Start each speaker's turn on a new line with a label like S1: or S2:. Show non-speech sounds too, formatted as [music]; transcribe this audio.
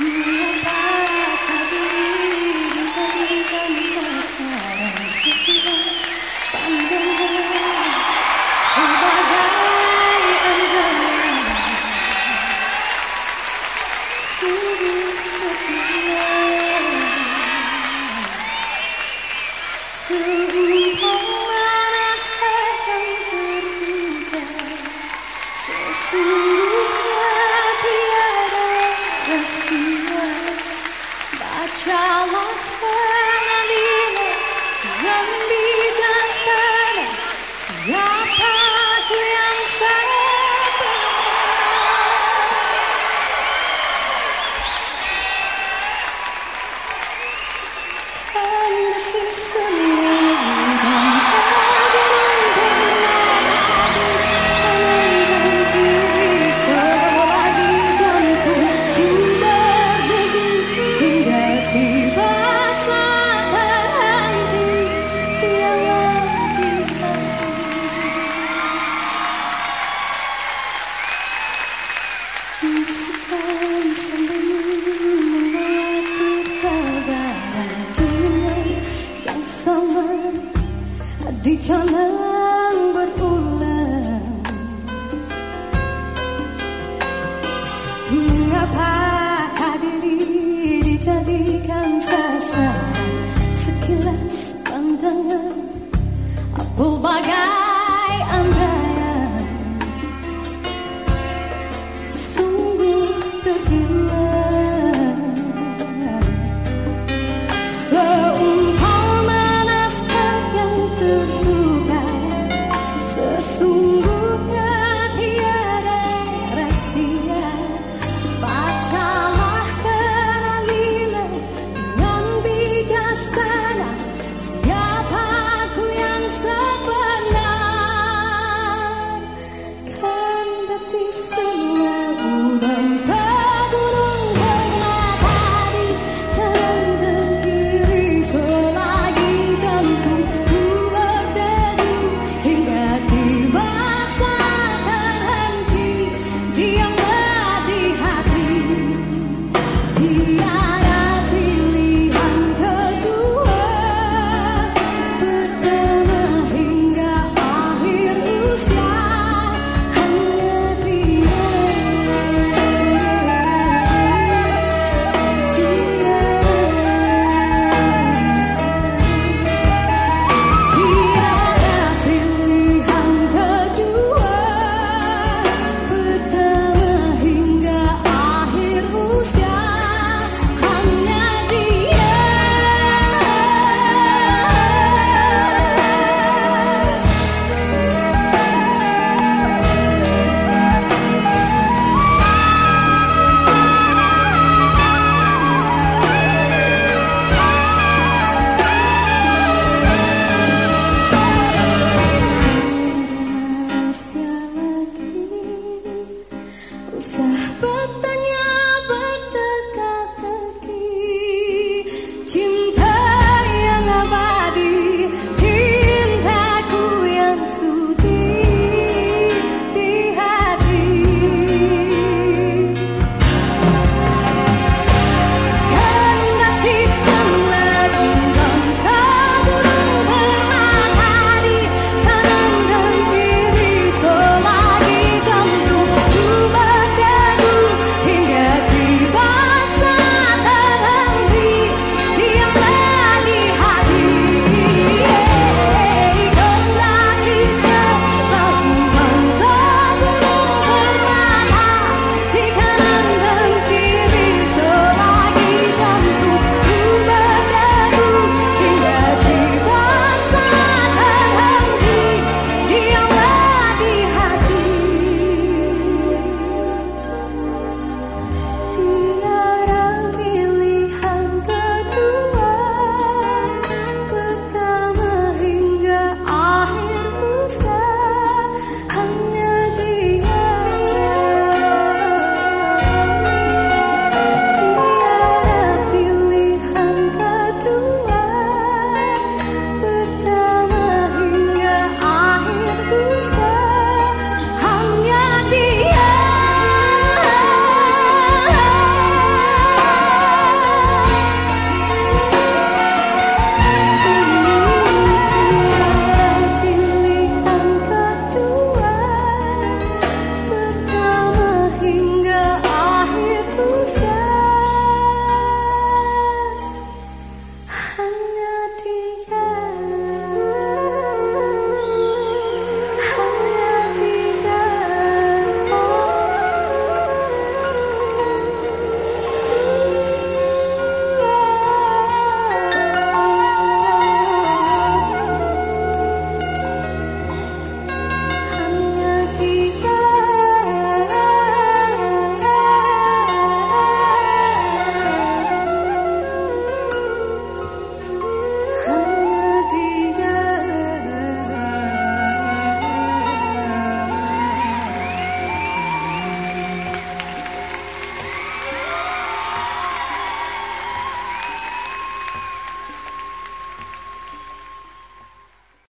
S1: Yeah. [laughs] yang bijaksana Bisikan sambil melapor kabaran dunia yang sama di jalan berulang Mengapakah diri dijadikan sasaran? Sekilas pandangan Pelbagai anda 色。